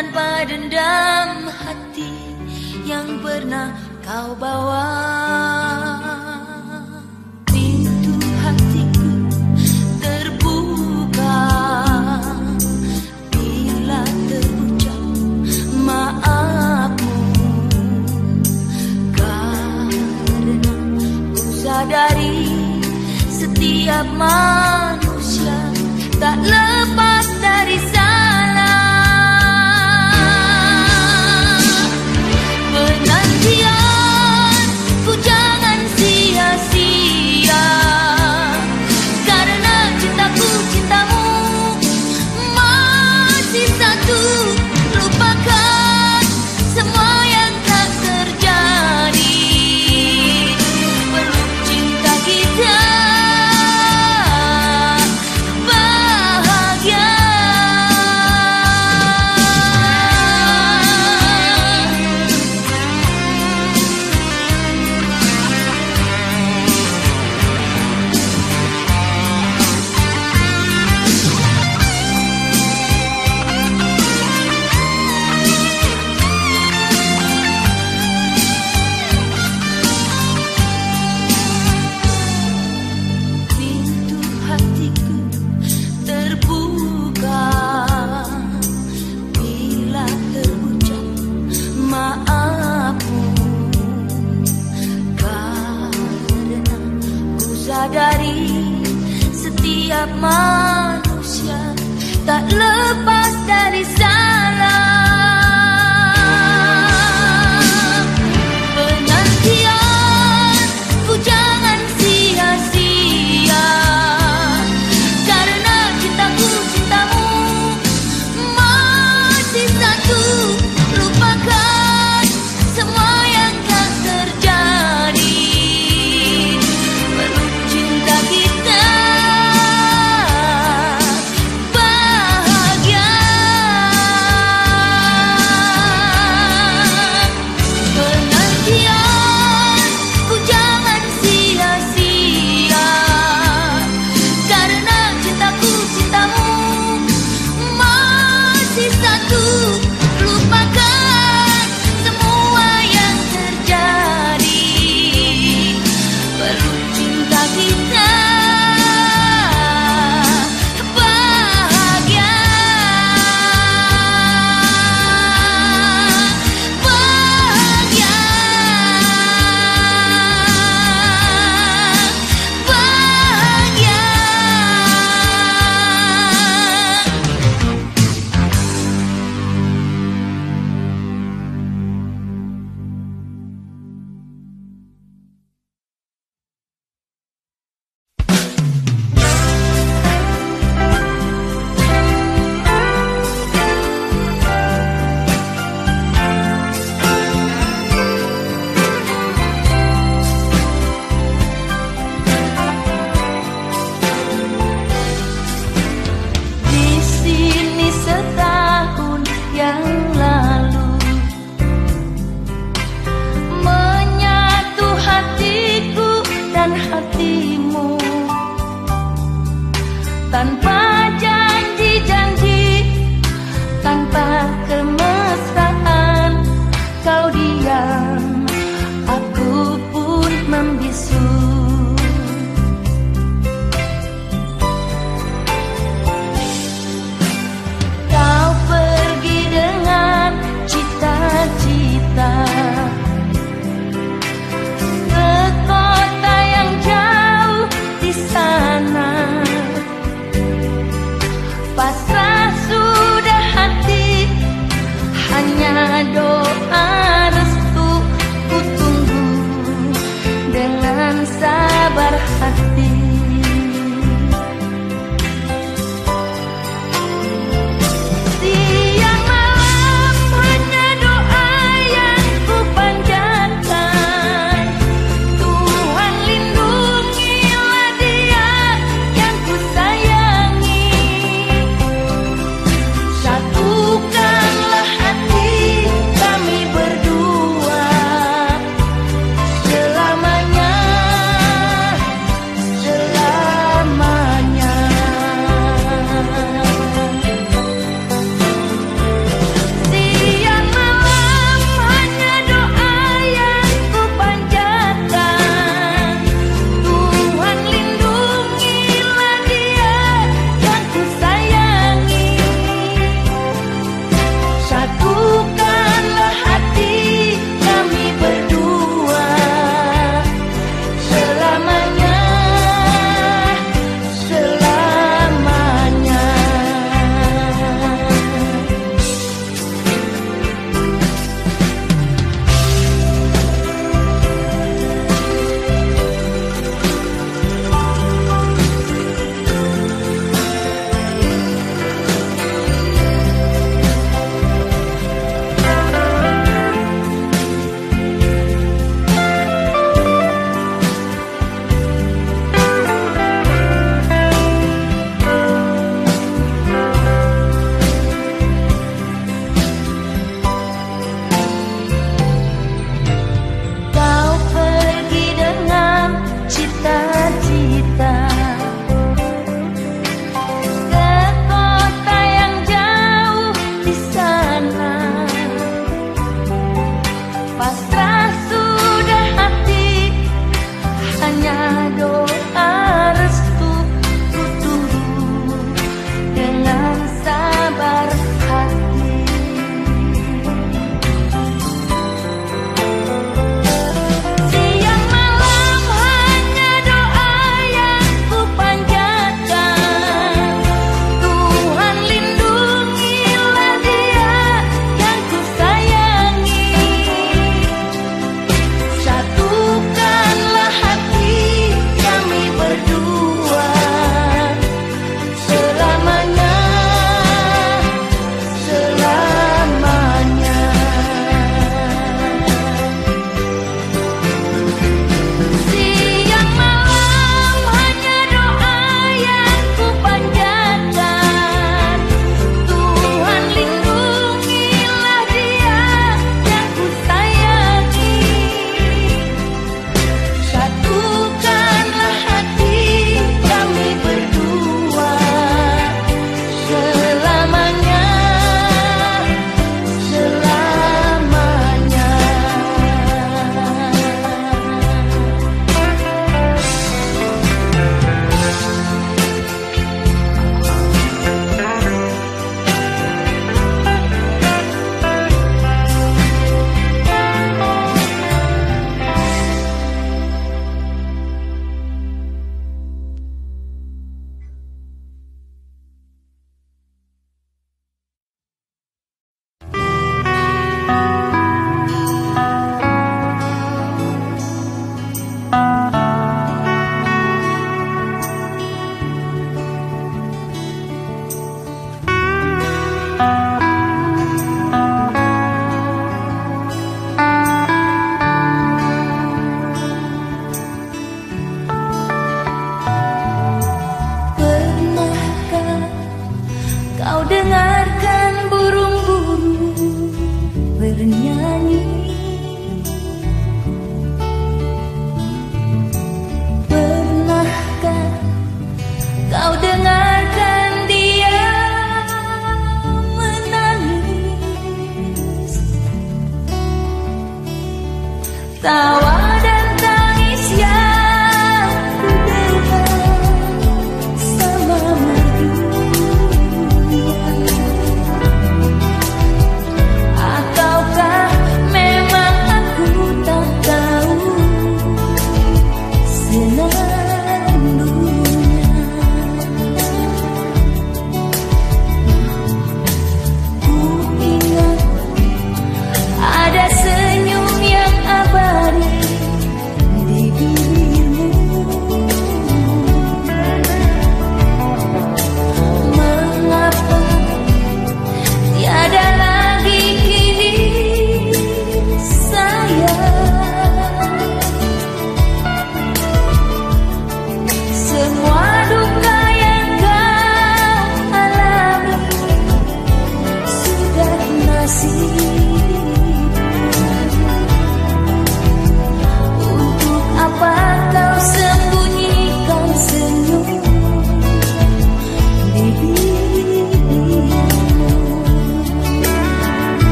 tanpa dendam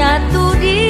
menyatu di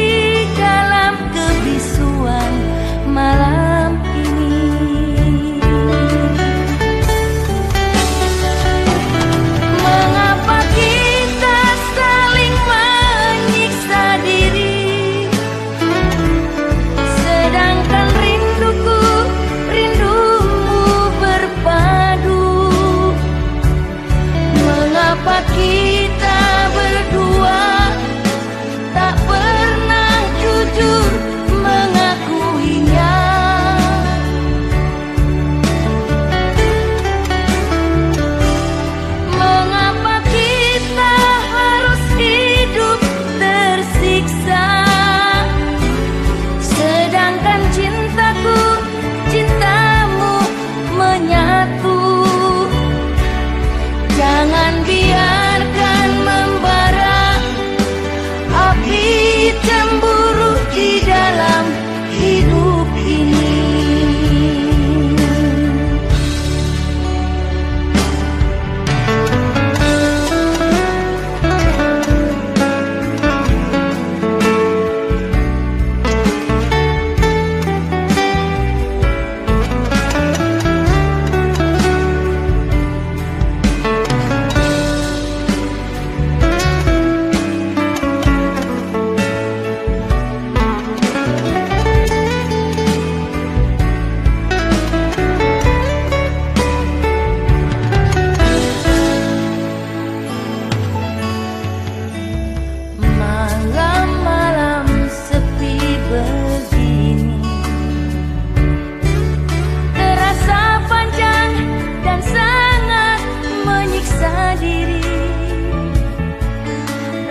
diri.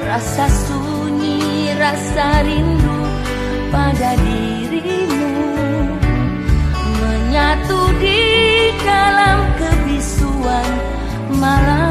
Rasa sunyi, rasa rindu pada dirimu. Menyatu di dalam kebisuan malam.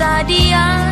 tak diam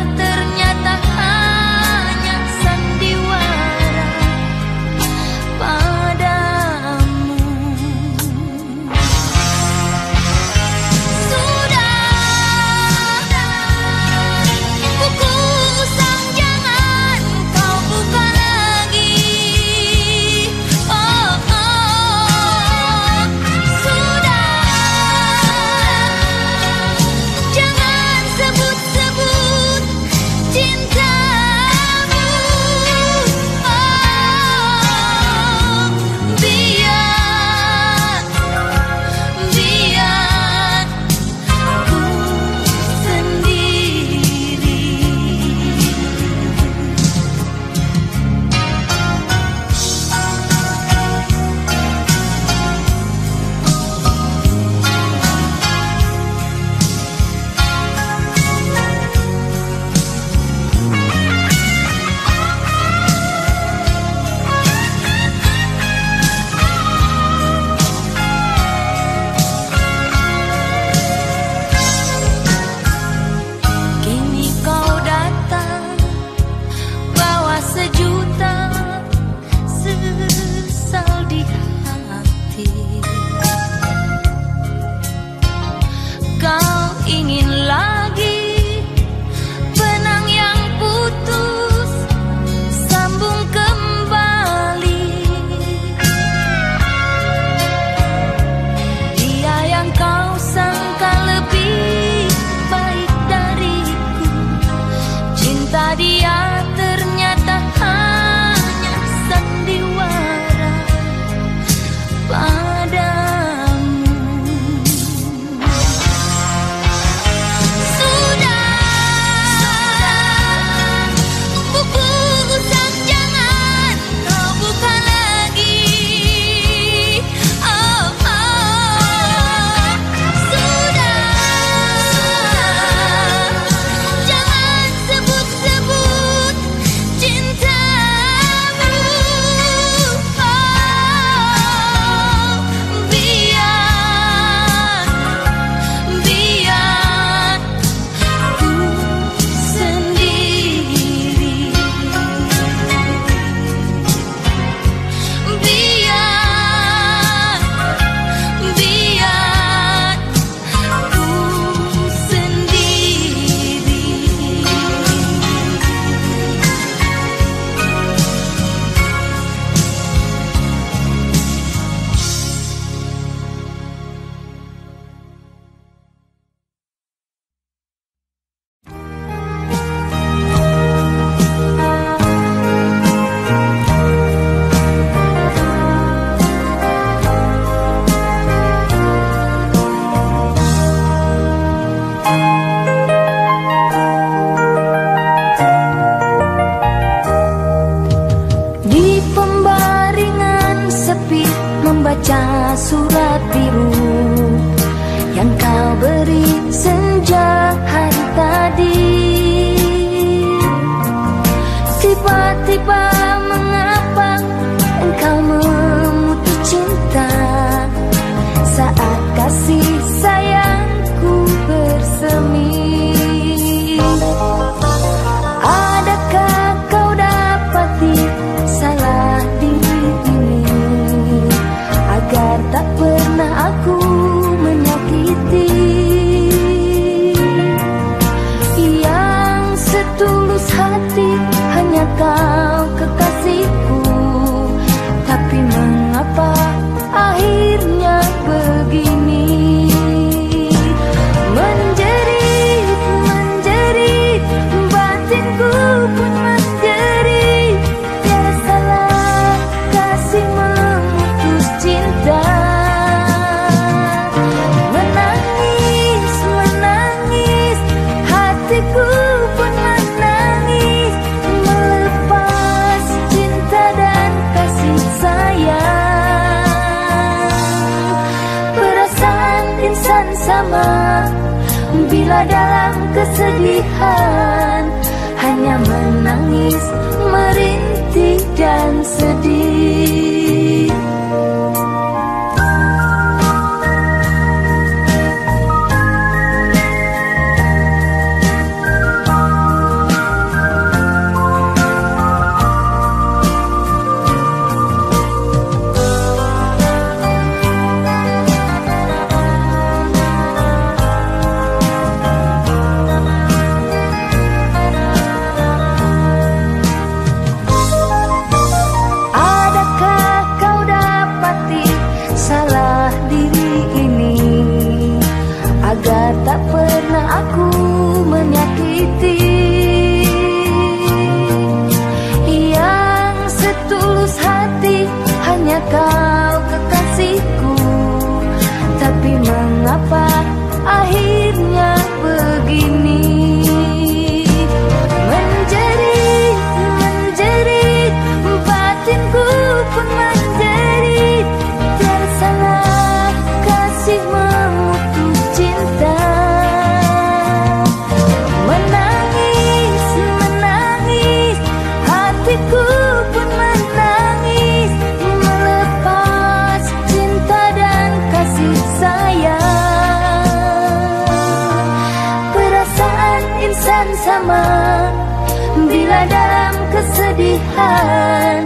Tuhan.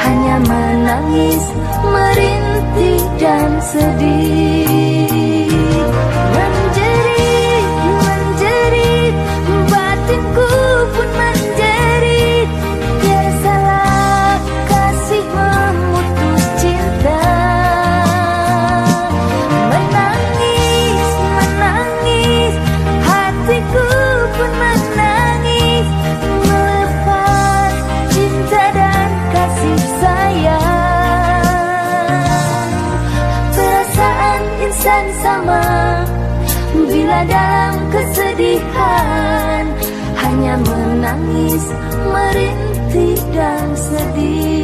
Hanya menangis, merintih dan sedih. dalam kesedihan. Hanya menangis, merintih dan sedih.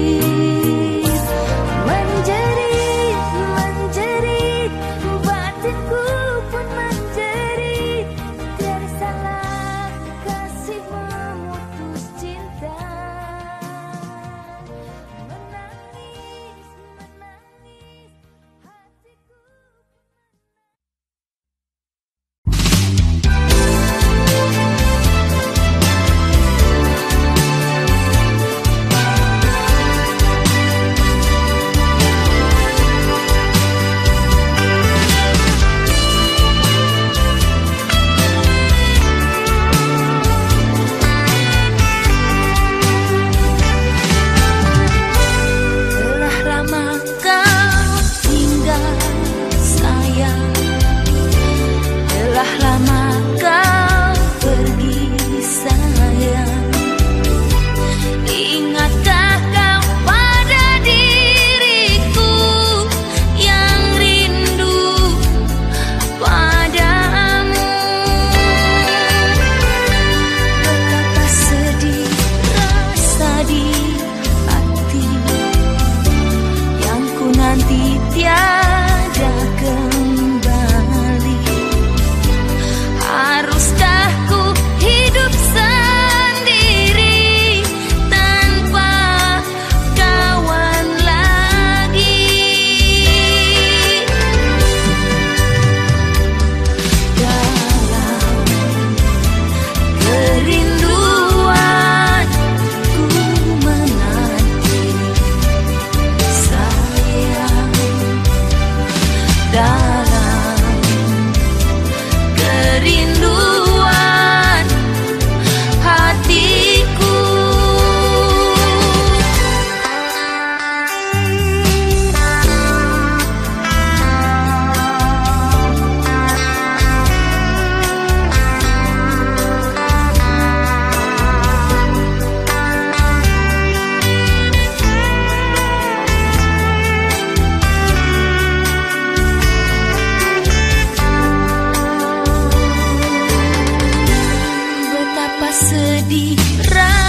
The. ramai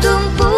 Dalam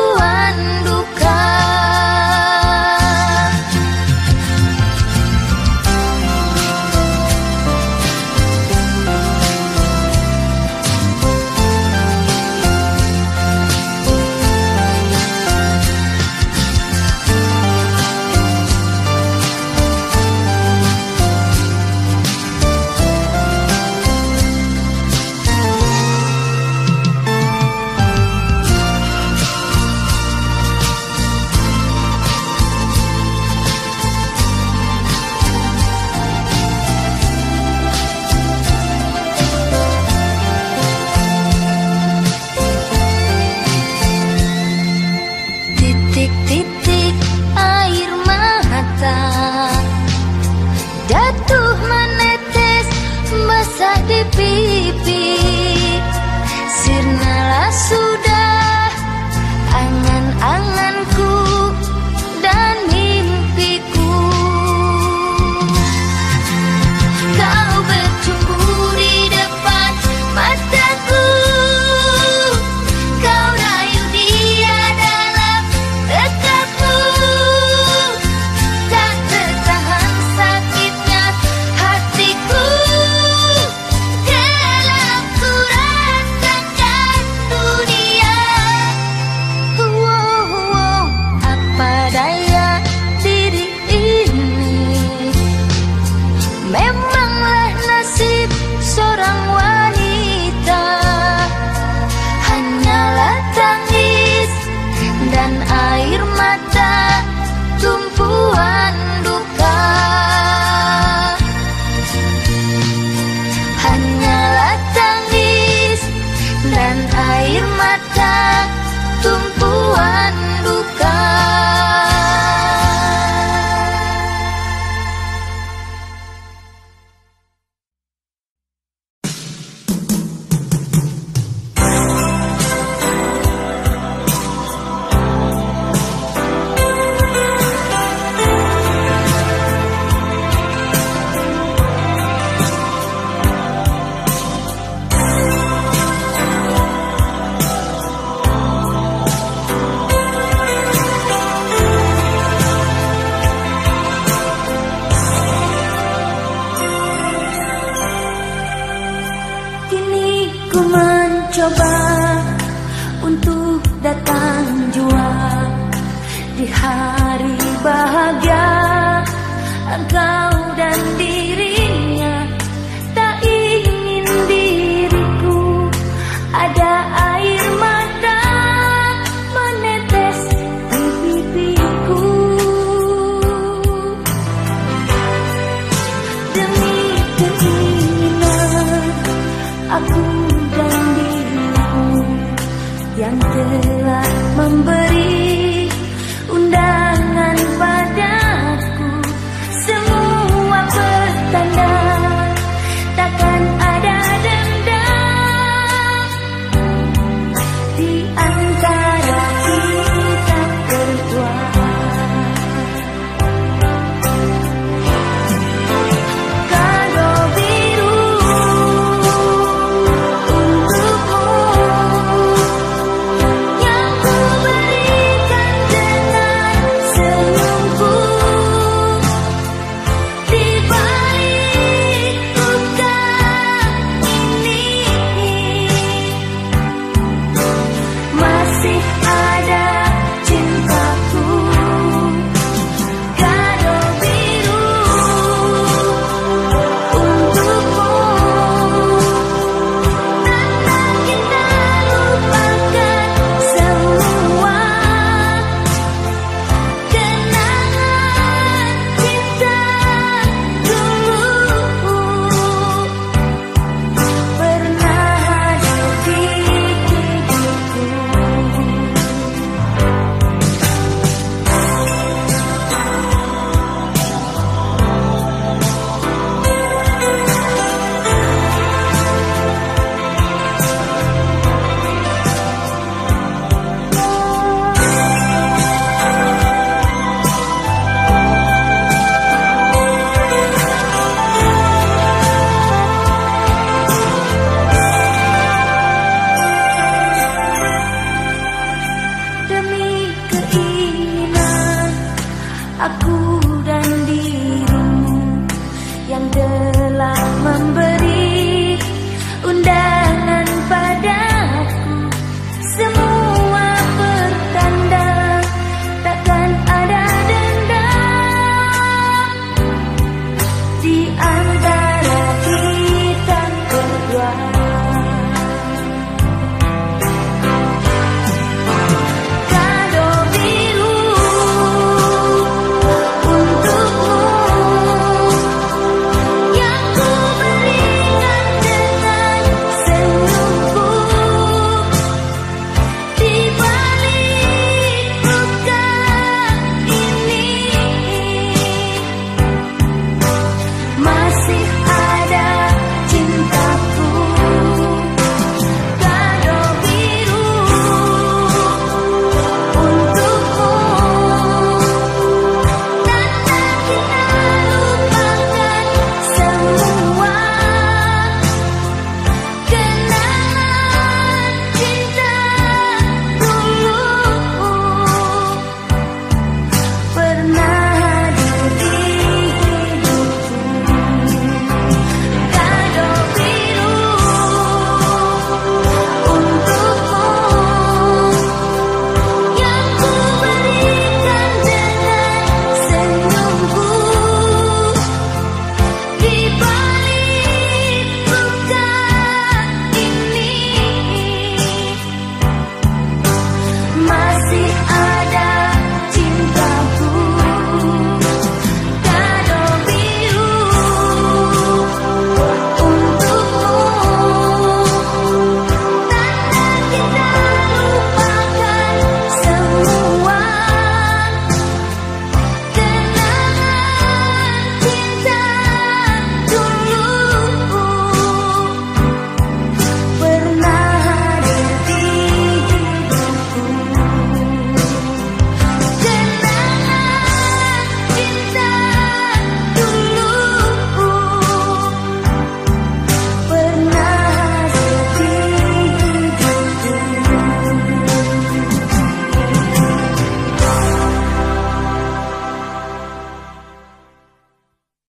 hanyalah tangis dan air mata tumpuan duka.